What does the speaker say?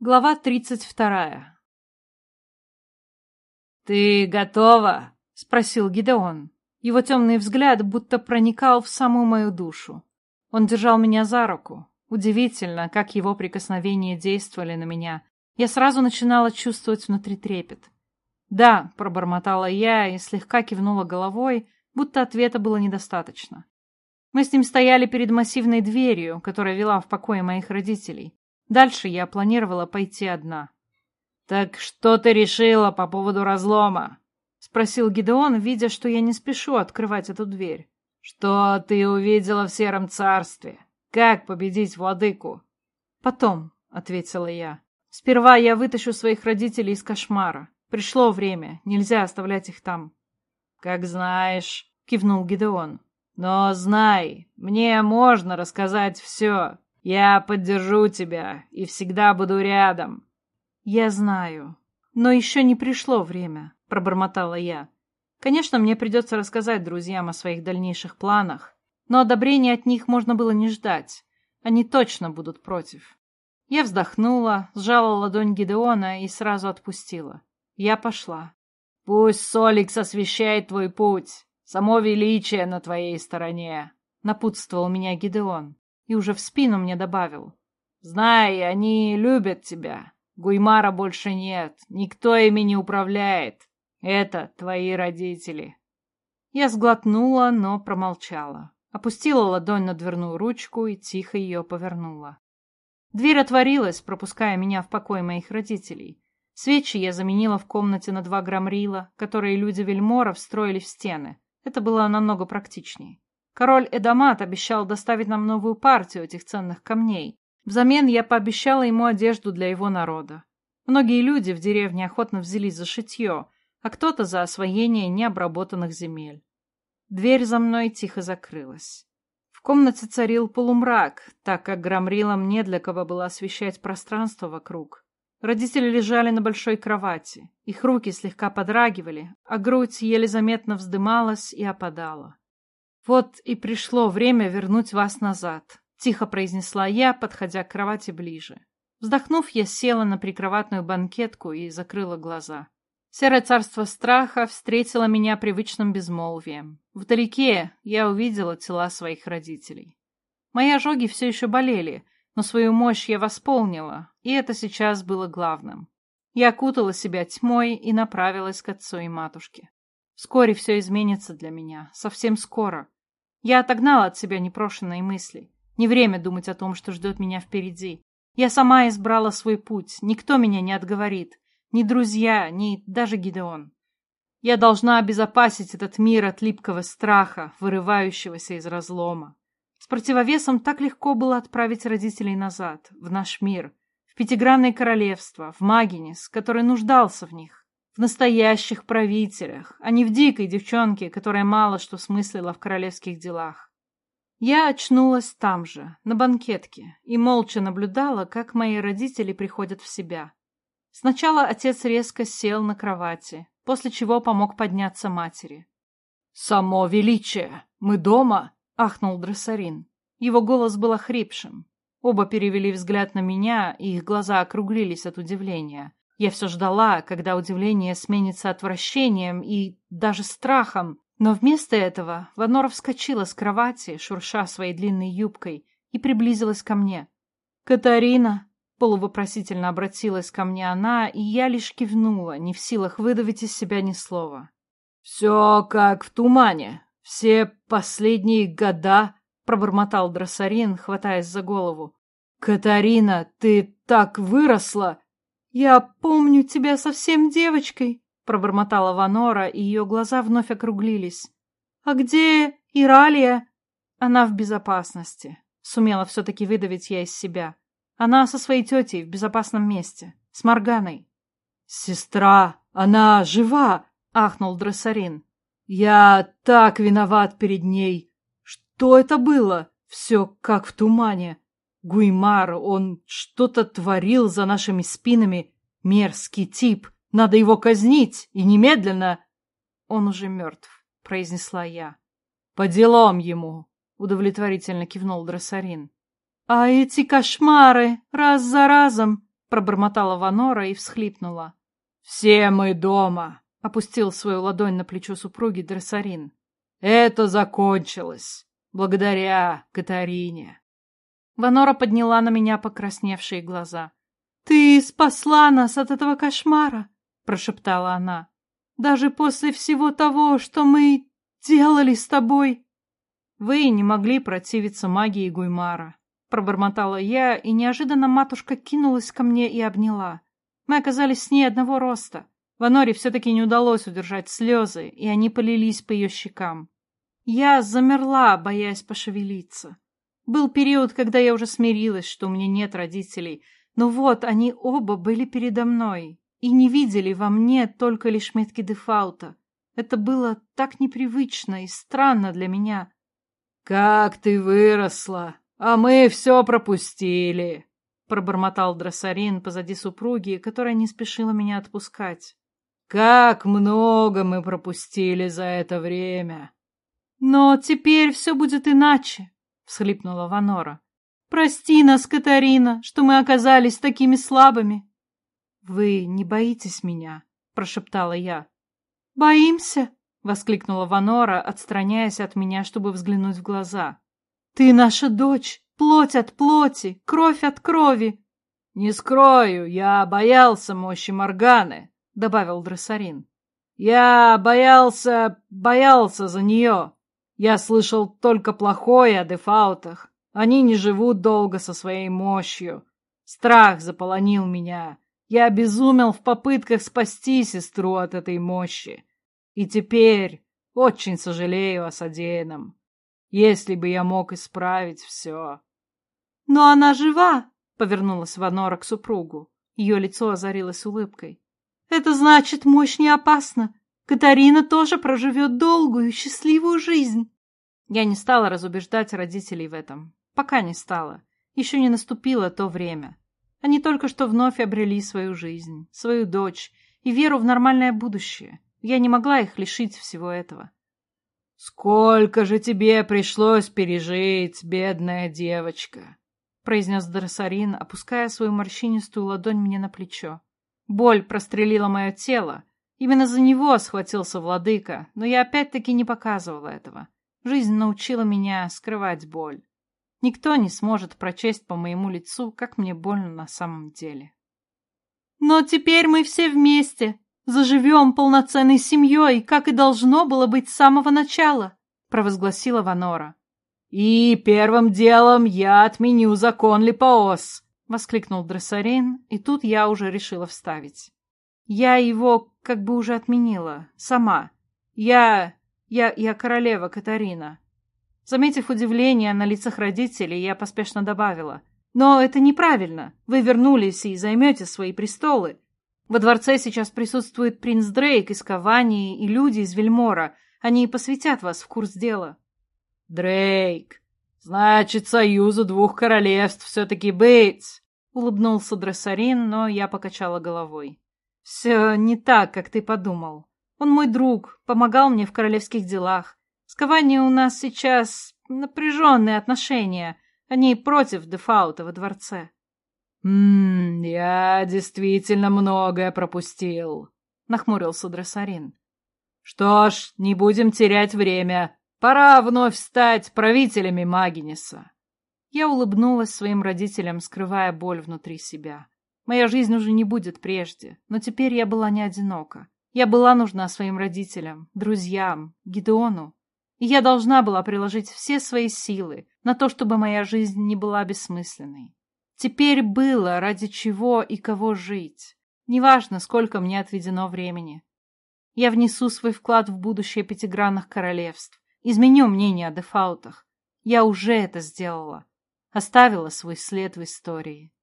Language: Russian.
Глава тридцать вторая. «Ты готова?» — спросил Гидеон. Его темный взгляд будто проникал в самую мою душу. Он держал меня за руку. Удивительно, как его прикосновения действовали на меня. Я сразу начинала чувствовать внутри трепет. «Да», — пробормотала я и слегка кивнула головой, будто ответа было недостаточно. Мы с ним стояли перед массивной дверью, которая вела в покое моих родителей. Дальше я планировала пойти одна. «Так что ты решила по поводу разлома?» — спросил Гидеон, видя, что я не спешу открывать эту дверь. «Что ты увидела в Сером Царстве? Как победить владыку?» «Потом», — ответила я. «Сперва я вытащу своих родителей из кошмара. Пришло время, нельзя оставлять их там». «Как знаешь», — кивнул Гидеон. «Но знай, мне можно рассказать все. Я поддержу тебя и всегда буду рядом. Я знаю. Но еще не пришло время, пробормотала я. Конечно, мне придется рассказать друзьям о своих дальнейших планах, но одобрения от них можно было не ждать. Они точно будут против. Я вздохнула, сжала ладонь Гидеона и сразу отпустила. Я пошла. «Пусть Соликс освещает твой путь. Само величие на твоей стороне», — напутствовал меня Гидеон и уже в спину мне добавил. «Знай, они любят тебя. Гуймара больше нет, никто ими не управляет. Это твои родители». Я сглотнула, но промолчала. Опустила ладонь на дверную ручку и тихо ее повернула. Дверь отворилась, пропуская меня в покой моих родителей. Свечи я заменила в комнате на два грамрила, которые люди Вельмора встроили в стены. Это было намного практичнее. Король Эдамат обещал доставить нам новую партию этих ценных камней. Взамен я пообещала ему одежду для его народа. Многие люди в деревне охотно взялись за шитье, а кто-то за освоение необработанных земель. Дверь за мной тихо закрылась. В комнате царил полумрак, так как громрилам не для кого было освещать пространство вокруг. Родители лежали на большой кровати. Их руки слегка подрагивали, а грудь еле заметно вздымалась и опадала. «Вот и пришло время вернуть вас назад», — тихо произнесла я, подходя к кровати ближе. Вздохнув, я села на прикроватную банкетку и закрыла глаза. Серое царство страха встретило меня привычным безмолвием. Вдалеке я увидела тела своих родителей. Мои ожоги все еще болели, но свою мощь я восполнила, и это сейчас было главным. Я окутала себя тьмой и направилась к отцу и матушке. Вскоре все изменится для меня, совсем скоро. Я отогнала от себя непрошенные мысли. Не время думать о том, что ждет меня впереди. Я сама избрала свой путь, никто меня не отговорит. Ни друзья, ни даже Гидеон. Я должна обезопасить этот мир от липкого страха, вырывающегося из разлома. С противовесом так легко было отправить родителей назад, в наш мир, в пятигранное королевство, в Магинис, который нуждался в них в настоящих правителях, а не в дикой девчонке, которая мало что смыслила в королевских делах. Я очнулась там же, на банкетке, и молча наблюдала, как мои родители приходят в себя. Сначала отец резко сел на кровати, после чего помог подняться матери. «Само величие! Мы дома!» — ахнул Дрессарин. Его голос был охрипшим. Оба перевели взгляд на меня, и их глаза округлились от удивления. Я все ждала, когда удивление сменится отвращением и даже страхом, но вместо этого Ванора вскочила с кровати, шурша своей длинной юбкой, и приблизилась ко мне. «Катарина!» — полувопросительно обратилась ко мне она, и я лишь кивнула, не в силах выдавить из себя ни слова. «Все как в тумане. Все последние года...» — пробормотал Дросарин, хватаясь за голову. «Катарина, ты так выросла!» «Я помню тебя совсем девочкой», — пробормотала Ванора, и ее глаза вновь округлились. «А где Иралия?» «Она в безопасности», — сумела все-таки выдавить я из себя. «Она со своей тетей в безопасном месте, с Морганой». «Сестра, она жива!» — ахнул Дроссарин. «Я так виноват перед ней! Что это было? Все как в тумане!» Гуймар, он что-то творил за нашими спинами. Мерзкий тип. Надо его казнить, и немедленно. Он уже мертв, произнесла я. По делам ему, удовлетворительно кивнул Дроссарин. А эти кошмары раз за разом, пробормотала Ванора и всхлипнула. «Все мы дома!» — опустил свою ладонь на плечо супруги Дрессарин. «Это закончилось, благодаря Катарине». Ванора подняла на меня покрасневшие глаза. «Ты спасла нас от этого кошмара!» — прошептала она. «Даже после всего того, что мы делали с тобой!» «Вы не могли противиться магии Гуймара», — пробормотала я, и неожиданно матушка кинулась ко мне и обняла. Мы оказались с ней одного роста. Ваноре все-таки не удалось удержать слезы, и они полились по ее щекам. Я замерла, боясь пошевелиться. Был период, когда я уже смирилась, что у меня нет родителей, но вот они оба были передо мной и не видели во мне только лишь метки дефаута. Это было так непривычно и странно для меня. «Как ты выросла! А мы все пропустили!» Пробормотал Дроссарин позади супруги, которая не спешила меня отпускать. «Как много мы пропустили за это время!» «Но теперь все будет иначе!» — всхлипнула Ванора. «Прости нас, Катарина, что мы оказались такими слабыми!» «Вы не боитесь меня?» — прошептала я. «Боимся?» — воскликнула Ванора, отстраняясь от меня, чтобы взглянуть в глаза. «Ты наша дочь, плоть от плоти, кровь от крови!» «Не скрою, я боялся мощи Морганы», — добавил Дрессарин. «Я боялся, боялся за нее. Я слышал только плохое о дефаутах. Они не живут долго со своей мощью. Страх заполонил меня. Я обезумел в попытках спасти сестру от этой мощи. И теперь очень сожалею о содеянном. Если бы я мог исправить все. Но она жива, повернулась Ванора к супругу. Ее лицо озарилось улыбкой. Это значит, мощь не опасна. Катарина тоже проживет долгую, счастливую жизнь. Я не стала разубеждать родителей в этом. Пока не стала. Еще не наступило то время. Они только что вновь обрели свою жизнь, свою дочь и веру в нормальное будущее. Я не могла их лишить всего этого. «Сколько же тебе пришлось пережить, бедная девочка!» произнес Дрессарин, опуская свою морщинистую ладонь мне на плечо. Боль прострелила мое тело. Именно за него схватился владыка, но я опять-таки не показывала этого. Жизнь научила меня скрывать боль. Никто не сможет прочесть по моему лицу, как мне больно на самом деле. «Но теперь мы все вместе!» Заживем полноценной семьей, как и должно было быть с самого начала, — провозгласила Ванора. — И первым делом я отменю закон Липаос, — воскликнул Дрессарин, и тут я уже решила вставить. Я его как бы уже отменила, сама. Я... я... я королева Катарина. Заметив удивление на лицах родителей, я поспешно добавила. Но это неправильно. Вы вернулись и займете свои престолы. Во дворце сейчас присутствует принц Дрейк из Кавании и люди из Вельмора. Они посвятят вас в курс дела. Дрейк, значит, союзу двух королевств все-таки быть, улыбнулся Дрессарин, но я покачала головой. Все не так, как ты подумал. Он мой друг, помогал мне в королевских делах. С Каванией у нас сейчас напряженные отношения. Они против дефаута во дворце. «Ммм, я действительно многое пропустил», — нахмурился Дрессарин. «Что ж, не будем терять время. Пора вновь стать правителями Магиниса». Я улыбнулась своим родителям, скрывая боль внутри себя. Моя жизнь уже не будет прежде, но теперь я была не одинока. Я была нужна своим родителям, друзьям, Гидеону. И я должна была приложить все свои силы на то, чтобы моя жизнь не была бессмысленной. Теперь было ради чего и кого жить. Неважно, сколько мне отведено времени. Я внесу свой вклад в будущее пятигранных королевств. Изменю мнение о дефаутах. Я уже это сделала. Оставила свой след в истории.